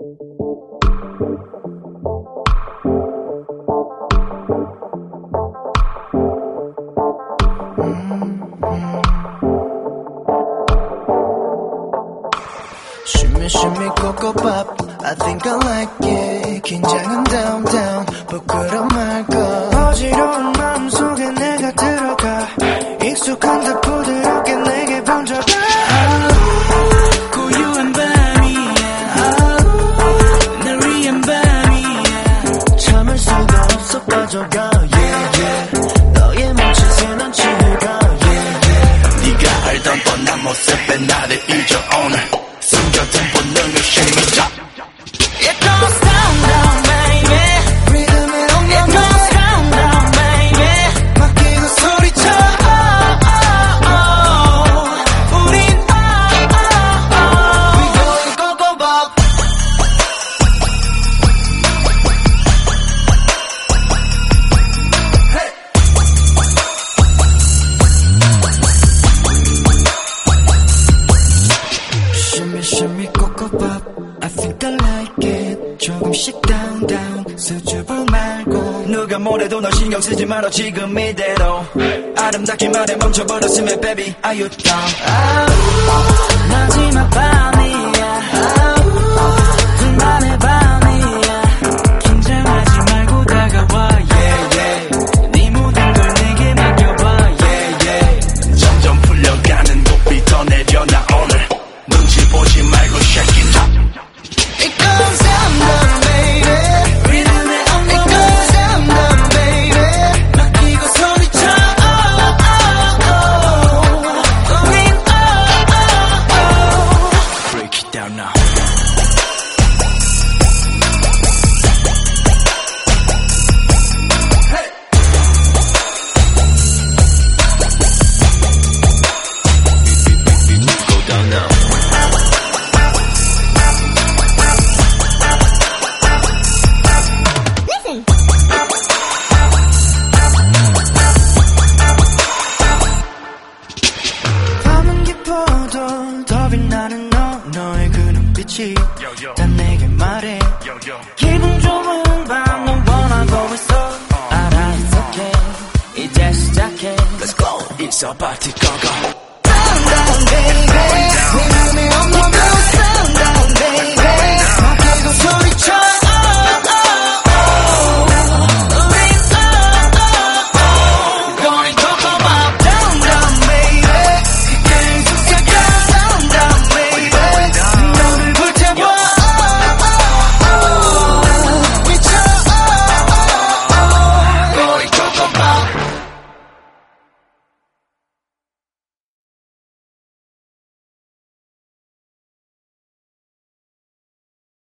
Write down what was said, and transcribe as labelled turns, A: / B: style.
A: Shimmy, cocoa pop. I think I like it. 긴장은 down, down. 부끄러 말고. 어지러운 마음속에 내가 들어가. 익숙한 듯 부드럽게 내게 번져가. 없어 Shimmy, cocoa pop. I think I like it. 조금씩 down, down. 수줍어 말고.
B: 누가 뭐래도 널 신경 쓰지 말아 지금 이대로 아름답긴 말해 멈춰버렸으면 baby are you down
A: 마지막 밤 눈빛이 다 내게 말해 기분 좋은 밤넌 원하고 있어 알아 it's okay 이제 시작해
B: Let's go It's a party go go
A: Down down baby